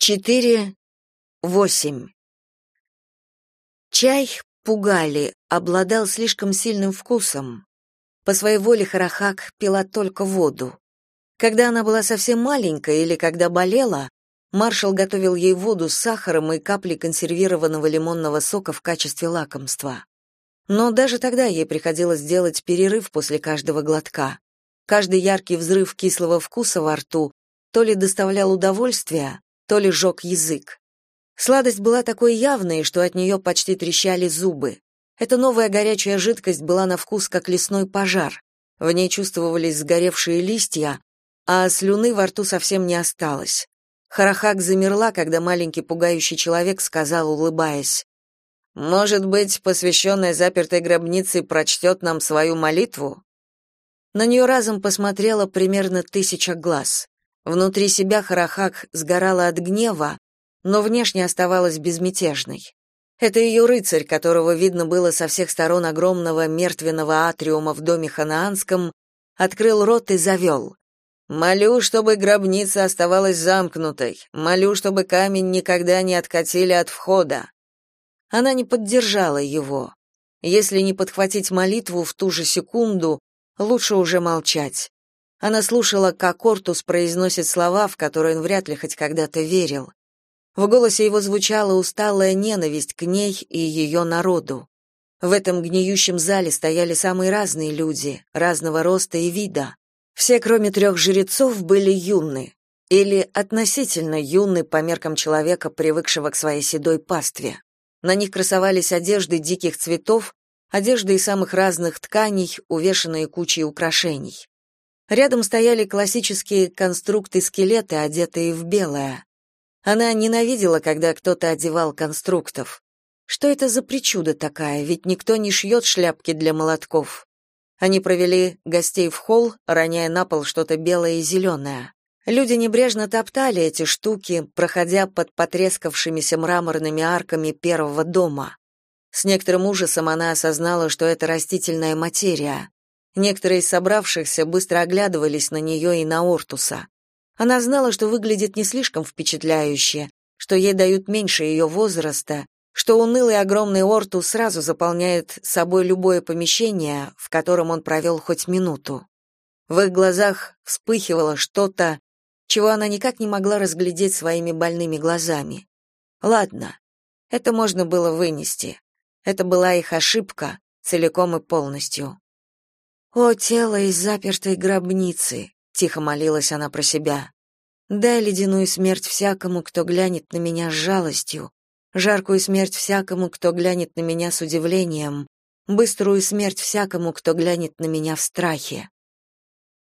Четыре, восемь. Чай пугали, обладал слишком сильным вкусом. По своей воле Харахак пила только воду. Когда она была совсем маленькая или когда болела, маршал готовил ей воду с сахаром и каплей консервированного лимонного сока в качестве лакомства. Но даже тогда ей приходилось делать перерыв после каждого глотка. Каждый яркий взрыв кислого вкуса во рту то ли доставлял удовольствие, то ли жег язык. Сладость была такой явной, что от нее почти трещали зубы. Эта новая горячая жидкость была на вкус как лесной пожар. В ней чувствовались сгоревшие листья, а слюны во рту совсем не осталось. Харахак замерла, когда маленький пугающий человек сказал, улыбаясь, «Может быть, посвященная запертой гробнице прочтет нам свою молитву?» На нее разом посмотрело примерно тысяча глаз. Внутри себя Харахак сгорала от гнева, но внешне оставалась безмятежной. Это ее рыцарь, которого видно было со всех сторон огромного мертвенного атриума в доме ханаанском, открыл рот и завел. «Молю, чтобы гробница оставалась замкнутой. Молю, чтобы камень никогда не откатили от входа». Она не поддержала его. Если не подхватить молитву в ту же секунду, лучше уже молчать. Она слушала, как Ортус произносит слова, в которые он вряд ли хоть когда-то верил. В голосе его звучала усталая ненависть к ней и ее народу. В этом гниющем зале стояли самые разные люди, разного роста и вида. Все, кроме трех жрецов, были юны, или относительно юны по меркам человека, привыкшего к своей седой пастве. На них красовались одежды диких цветов, одежды из самых разных тканей, увешанные кучей украшений. Рядом стояли классические конструкты-скелеты, одетые в белое. Она ненавидела, когда кто-то одевал конструктов. Что это за причуда такая, ведь никто не шьет шляпки для молотков. Они провели гостей в холл, роняя на пол что-то белое и зеленое. Люди небрежно топтали эти штуки, проходя под потрескавшимися мраморными арками первого дома. С некоторым ужасом она осознала, что это растительная материя. Некоторые из собравшихся быстро оглядывались на нее и на Ортуса. Она знала, что выглядит не слишком впечатляюще, что ей дают меньше ее возраста, что унылый огромный Ортус сразу заполняет собой любое помещение, в котором он провел хоть минуту. В их глазах вспыхивало что-то, чего она никак не могла разглядеть своими больными глазами. Ладно, это можно было вынести. Это была их ошибка целиком и полностью. «О, тело из запертой гробницы!» — тихо молилась она про себя. «Дай ледяную смерть всякому, кто глянет на меня с жалостью, жаркую смерть всякому, кто глянет на меня с удивлением, быструю смерть всякому, кто глянет на меня в страхе».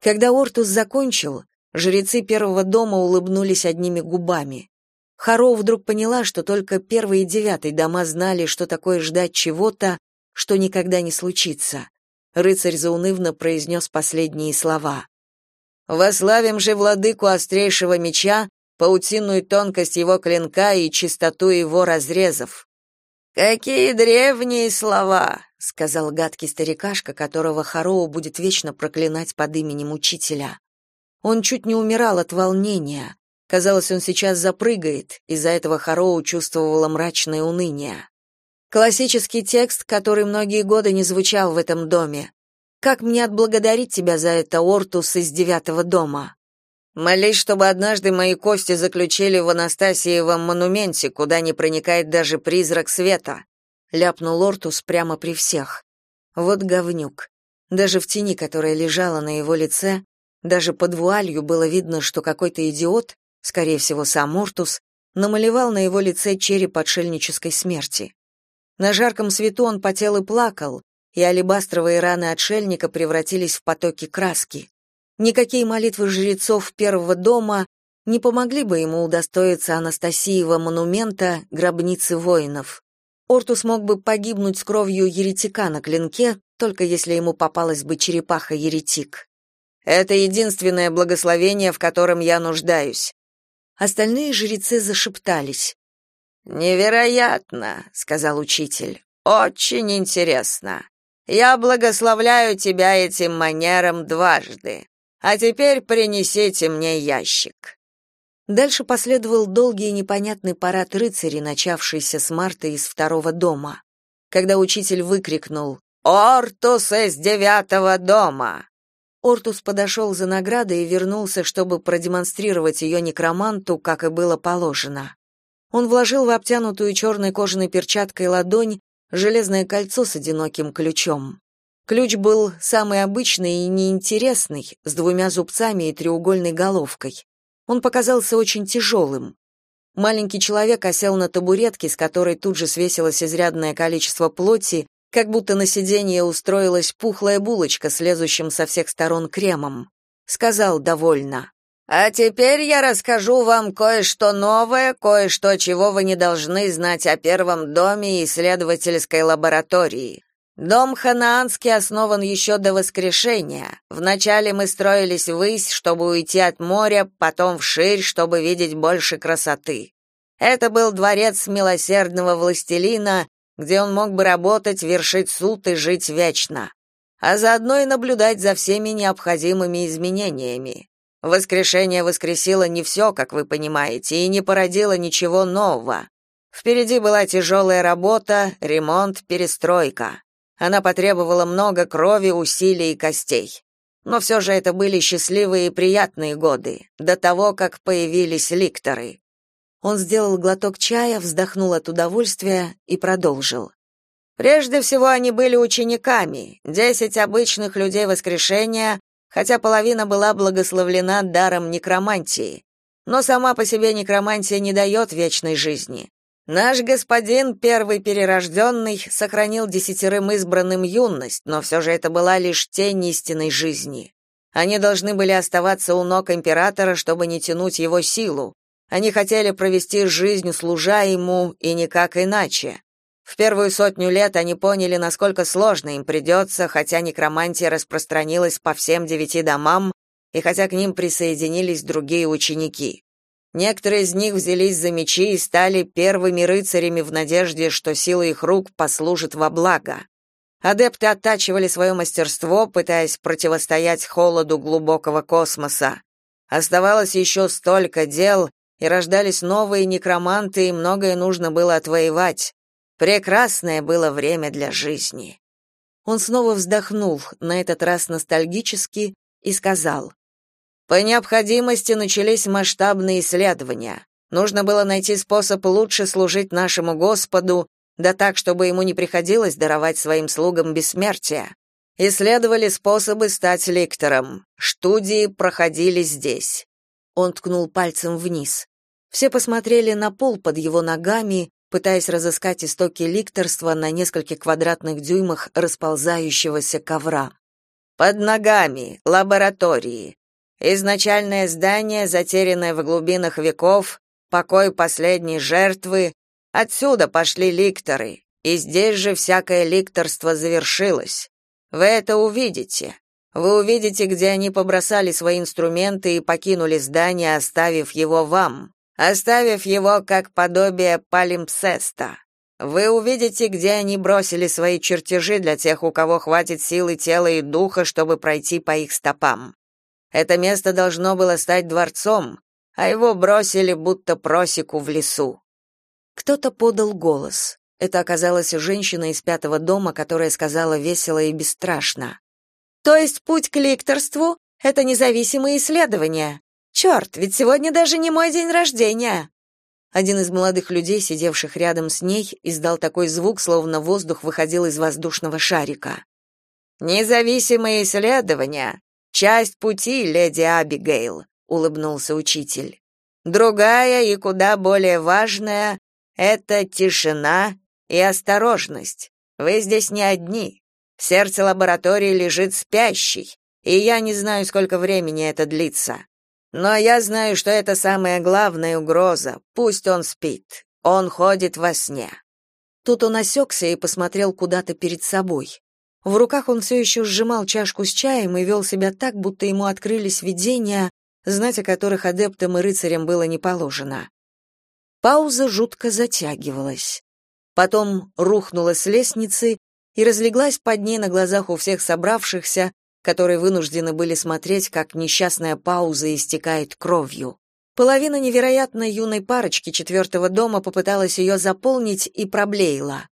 Когда Ортус закончил, жрецы первого дома улыбнулись одними губами. Харо вдруг поняла, что только первый и девятый дома знали, что такое ждать чего-то, что никогда не случится. Рыцарь заунывно произнес последние слова. «Вославим же владыку острейшего меча, паутинную тонкость его клинка и чистоту его разрезов». «Какие древние слова!» — сказал гадкий старикашка, которого Хароу будет вечно проклинать под именем учителя. Он чуть не умирал от волнения. Казалось, он сейчас запрыгает, из-за этого Хароу чувствовала мрачное уныние. Классический текст, который многие годы не звучал в этом доме. Как мне отблагодарить тебя за это, Ортус из девятого дома? Молись, чтобы однажды мои кости заключили в Анастасиевом монументе, куда не проникает даже призрак света, ляпнул Ортус прямо при всех. Вот говнюк. Даже в тени, которая лежала на его лице, даже под вуалью было видно, что какой-то идиот, скорее всего, сам Ортус, намалевал на его лице череп отшельнической смерти. На жарком свету он потел и плакал, и алебастровые раны отшельника превратились в потоки краски. Никакие молитвы жрецов первого дома не помогли бы ему удостоиться Анастасиева монумента гробницы воинов. Ортус мог бы погибнуть с кровью еретика на клинке, только если ему попалась бы черепаха-еретик. Это единственное благословение, в котором я нуждаюсь. Остальные жрецы зашептались. Невероятно, сказал учитель. Очень интересно. Я благословляю тебя этим манером дважды. А теперь принесите мне ящик. Дальше последовал долгий и непонятный парад рыцарей, начавшийся с марта из второго дома. Когда учитель выкрикнул «Ортус из девятого дома!», Ортус подошел за наградой и вернулся, чтобы продемонстрировать ее некроманту, как и было положено. Он вложил в обтянутую черной кожаной перчаткой ладонь железное кольцо с одиноким ключом. Ключ был самый обычный и неинтересный, с двумя зубцами и треугольной головкой. Он показался очень тяжелым. Маленький человек осел на табуретке, с которой тут же свесилось изрядное количество плоти, как будто на сиденье устроилась пухлая булочка с лезущим со всех сторон кремом. Сказал довольно. «А теперь я расскажу вам кое-что новое, кое-что, чего вы не должны знать о первом доме исследовательской лаборатории. Дом ханаанский основан еще до воскрешения. Вначале мы строились ввысь, чтобы уйти от моря, потом вширь, чтобы видеть больше красоты. Это был дворец милосердного властелина, где он мог бы работать, вершить суд и жить вечно, а заодно и наблюдать за всеми необходимыми изменениями. Воскрешение воскресило не все, как вы понимаете, и не породило ничего нового. Впереди была тяжелая работа, ремонт, перестройка. Она потребовала много крови, усилий и костей. Но все же это были счастливые и приятные годы, до того, как появились ликторы. Он сделал глоток чая, вздохнул от удовольствия и продолжил. Прежде всего они были учениками, десять обычных людей воскрешения, хотя половина была благословлена даром некромантии. Но сама по себе некромантия не дает вечной жизни. Наш господин, первый перерожденный, сохранил десятерым избранным юность, но все же это была лишь тень истинной жизни. Они должны были оставаться у ног императора, чтобы не тянуть его силу. Они хотели провести жизнь, служа ему, и никак иначе. В первую сотню лет они поняли, насколько сложно им придется, хотя некромантия распространилась по всем девяти домам, и хотя к ним присоединились другие ученики. Некоторые из них взялись за мечи и стали первыми рыцарями в надежде, что сила их рук послужит во благо. Адепты оттачивали свое мастерство, пытаясь противостоять холоду глубокого космоса. Оставалось еще столько дел, и рождались новые некроманты, и многое нужно было отвоевать. Прекрасное было время для жизни. Он снова вздохнул, на этот раз ностальгически, и сказал: по необходимости начались масштабные исследования. Нужно было найти способ лучше служить нашему Господу, да так, чтобы ему не приходилось даровать своим слугам бессмертие. Исследовали способы стать лектором. Студии проходили здесь. Он ткнул пальцем вниз. Все посмотрели на пол под его ногами, пытаясь разыскать истоки ликторства на нескольких квадратных дюймах расползающегося ковра. Под ногами лаборатории. Изначальное здание, затерянное в глубинах веков, покой последней жертвы, отсюда пошли ликторы, и здесь же всякое ликторство завершилось. Вы это увидите. Вы увидите, где они побросали свои инструменты и покинули здание, оставив его вам, оставив его как подобие палимпсеста. Вы увидите, где они бросили свои чертежи для тех, у кого хватит силы тела и духа, чтобы пройти по их стопам. Это место должно было стать дворцом, а его бросили будто просеку в лесу. Кто-то подал голос. Это оказалась женщина из пятого дома, которая сказала весело и бесстрашно. «То есть путь к ликторству — это независимые исследования? Черт, ведь сегодня даже не мой день рождения!» Один из молодых людей, сидевших рядом с ней, издал такой звук, словно воздух выходил из воздушного шарика. «Независимые исследования Часть пути, леди Абигейл, улыбнулся учитель. Другая и куда более важная это тишина и осторожность. Вы здесь не одни. В сердце лаборатории лежит спящий, и я не знаю, сколько времени это длится. Но я знаю, что это самая главная угроза. Пусть он спит. Он ходит во сне. Тут он осекся и посмотрел куда-то перед собой. В руках он все еще сжимал чашку с чаем и вел себя так, будто ему открылись видения, знать о которых адептам и рыцарям было не положено. Пауза жутко затягивалась. Потом рухнула с лестницы и разлеглась под ней на глазах у всех собравшихся, которые вынуждены были смотреть, как несчастная пауза истекает кровью. Половина невероятно юной парочки четвертого дома попыталась ее заполнить и проблеяла.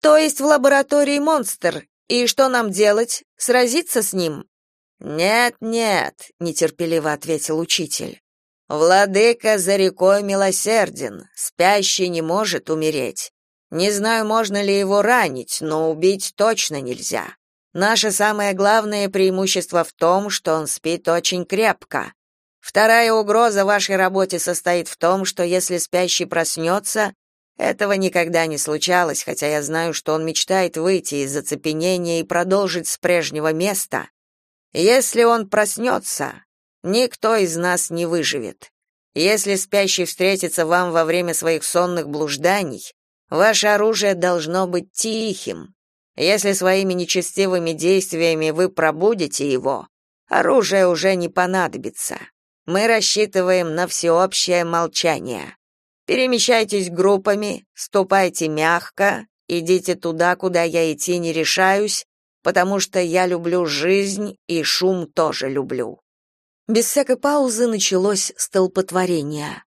«То есть в лаборатории монстр, и что нам делать? Сразиться с ним?» «Нет, нет», — нетерпеливо ответил учитель. «Владыка за рекой милосерден, спящий не может умереть. Не знаю, можно ли его ранить, но убить точно нельзя. Наше самое главное преимущество в том, что он спит очень крепко. Вторая угроза вашей работе состоит в том, что если спящий проснется, этого никогда не случалось, хотя я знаю, что он мечтает выйти из зацепенения и продолжить с прежнего места. Если он проснется, никто из нас не выживет. Если спящий встретится вам во время своих сонных блужданий, ваше оружие должно быть тихим. Если своими нечестивыми действиями вы пробудите его, оружие уже не понадобится. Мы рассчитываем на всеобщее молчание. Перемещайтесь группами, ступайте мягко, идите туда, куда я идти не решаюсь, потому что я люблю жизнь и шум тоже люблю. Без всякой паузы началось столпотворение.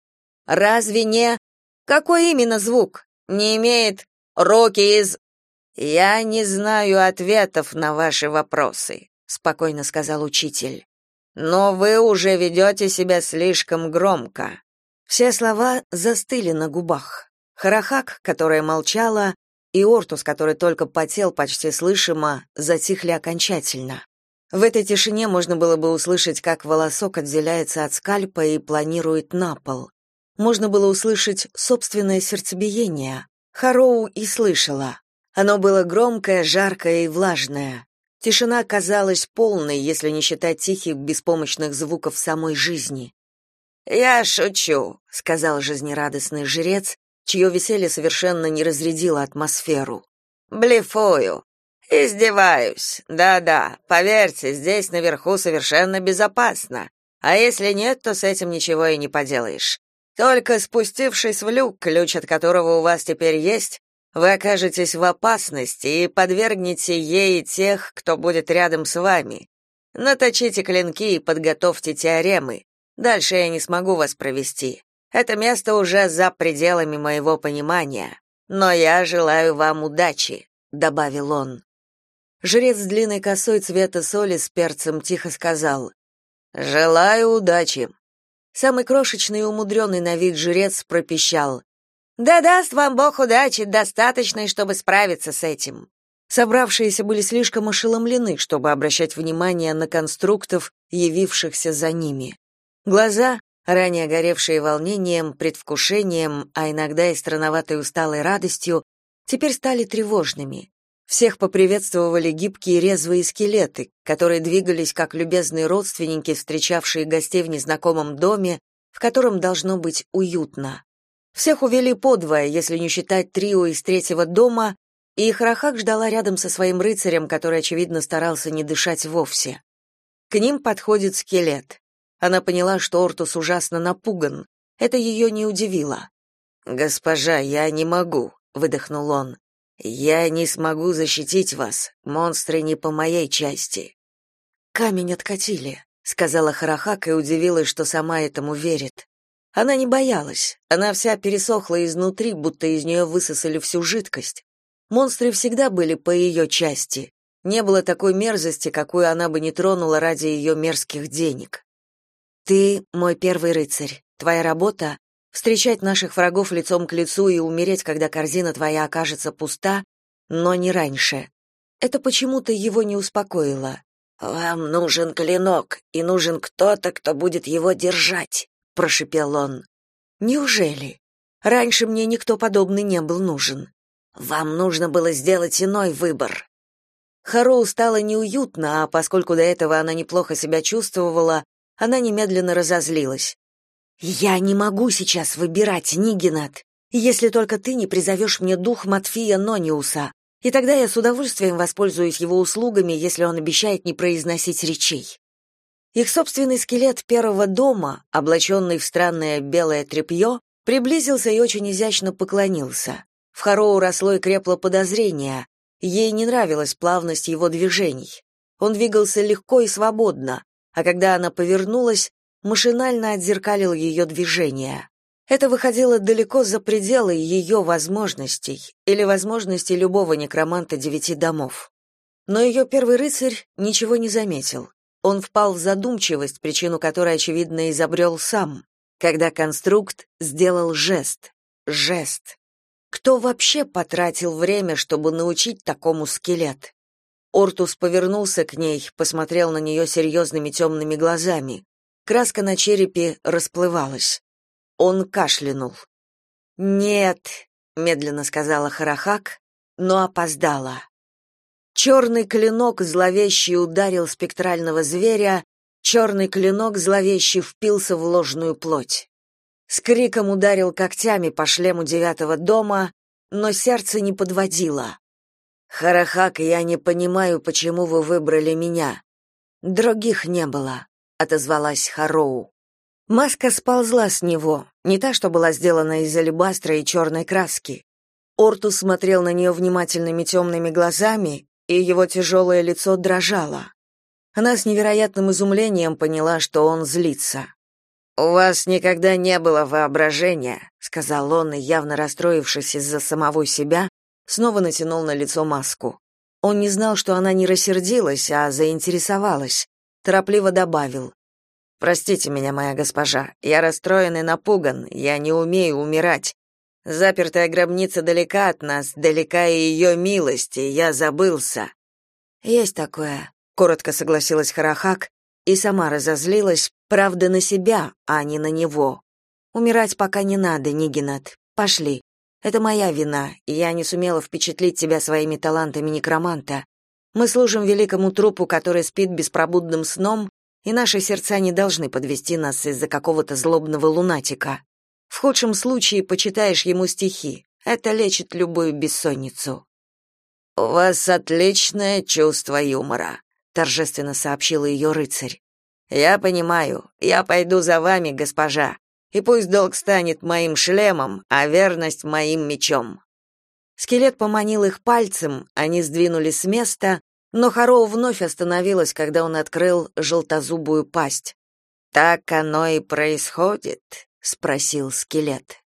Разве не Какой именно звук? Не имеет руки из Я не знаю ответов на ваши вопросы, спокойно сказал учитель. Но вы уже ведете себя слишком громко. Все слова застыли на губах. Харахак, которая молчала, и Ортус, который только потел почти слышимо, затихли окончательно. В этой тишине можно было бы услышать, как волосок отделяется от скальпа и планирует на пол. Можно было услышать собственное сердцебиение. Хароу и слышала. Оно было громкое, жаркое и влажное. Тишина казалась полной, если не считать тихих, беспомощных звуков самой жизни. «Я шучу», — сказал жизнерадостный жрец, чье веселье совершенно не разрядило атмосферу. «Блефую. Издеваюсь. Да-да, поверьте, здесь наверху совершенно безопасно. А если нет, то с этим ничего и не поделаешь. Только спустившись в люк, ключ от которого у вас теперь есть, вы окажетесь в опасности и подвергнете ей тех, кто будет рядом с вами. Наточите клинки и подготовьте теоремы. Дальше я не смогу вас провести. Это место уже за пределами моего понимания. Но я желаю вам удачи, добавил он. Жрец с длинной косой цвета соли с перцем тихо сказал: "Желаю удачи". Самый крошечный и умудренный на вид жрец пропищал: "Да даст вам Бог удачи, достаточной, чтобы справиться с этим". Собравшиеся были слишком ошеломлены, чтобы обращать внимание на конструктов, явившихся за ними. Глаза, ранее горевшие волнением, предвкушением, а иногда и странноватой усталой радостью, теперь стали тревожными. Всех поприветствовали гибкие резвые скелеты, которые двигались как любезные родственники, встречавшие гостей в незнакомом доме, в котором должно быть уютно. Всех увели подвое, если не считать трио из третьего дома, и Харахак ждала рядом со своим рыцарем, который, очевидно, старался не дышать вовсе. К ним подходит скелет. Она поняла, что Ортус ужасно напуган. Это ее не удивило. «Госпожа, я не могу», — выдохнул он. «Я не смогу защитить вас. Монстры не по моей части». «Камень откатили», — сказала Харахак и удивилась, что сама этому верит. Она не боялась. Она вся пересохла изнутри, будто из нее высосали всю жидкость. Монстры всегда были по ее части. Не было такой мерзости, какую она бы не тронула ради ее мерзких денег. Ты мой первый рыцарь. Твоя работа встречать наших врагов лицом к лицу и умереть, когда корзина твоя окажется пуста, но не раньше. Это почему-то его не успокоило. Вам нужен клинок, и нужен кто-то, кто будет его держать, прошипел он. Неужели? Раньше мне никто подобный не был нужен. Вам нужно было сделать иной выбор. Хароу стало неуютно, а поскольку до этого она неплохо себя чувствовала, она немедленно разозлилась. «Я не могу сейчас выбирать, Нигенат, если только ты не призовешь мне дух Матфия Нониуса, и тогда я с удовольствием воспользуюсь его услугами, если он обещает не произносить речей». Их собственный скелет первого дома, облаченный в странное белое тряпье, приблизился и очень изящно поклонился. В Хароу росло и крепло подозрение. Ей не нравилась плавность его движений. Он двигался легко и свободно, а когда она повернулась, машинально отзеркалил ее движения. Это выходило далеко за пределы ее возможностей или возможностей любого некроманта девяти домов. Но ее первый рыцарь ничего не заметил. Он впал в задумчивость, причину которой, очевидно, изобрел сам, когда конструкт сделал жест. Жест. Кто вообще потратил время, чтобы научить такому скелет? Ортус повернулся к ней, посмотрел на нее серьезными темными глазами. Краска на черепе расплывалась. Он кашлянул. «Нет», — медленно сказала Харахак, но опоздала. Черный клинок зловеще ударил спектрального зверя, черный клинок зловеще впился в ложную плоть. С криком ударил когтями по шлему девятого дома, но сердце не подводило. «Харахак, я не понимаю, почему вы выбрали меня. Других не было», — отозвалась Хароу. Маска сползла с него, не та, что была сделана из алебастра и черной краски. Ортус смотрел на нее внимательными темными глазами, и его тяжелое лицо дрожало. Она с невероятным изумлением поняла, что он злится. «У вас никогда не было воображения», — сказал он, и, явно расстроившись из-за самого себя, снова натянул на лицо маску. Он не знал, что она не рассердилась, а заинтересовалась. Торопливо добавил. Простите меня, моя госпожа, я расстроен и напуган, я не умею умирать. Запертая гробница далека от нас, далека и ее милости, я забылся. Есть такое, коротко согласилась Харахак и сама разозлилась, правда, на себя, а не на него. Умирать пока не надо, Нигинат. Пошли. Это моя вина, и я не сумела впечатлить тебя своими талантами некроманта. Мы служим великому трупу, который спит беспробудным сном и наши сердца не должны подвести нас из-за какого-то злобного лунатика. В худшем случае почитаешь ему стихи. Это лечит любую бессонницу. У вас отличное чувство юмора, торжественно сообщил ее рыцарь. Я понимаю. Я пойду за вами, госпожа. И пусть долг станет моим шлемом, а верность моим мечом. Скелет поманил их пальцем, они сдвинулись с места, но Хароу вновь остановилась, когда он открыл желтозубую пасть. «Так оно и происходит?» — спросил скелет.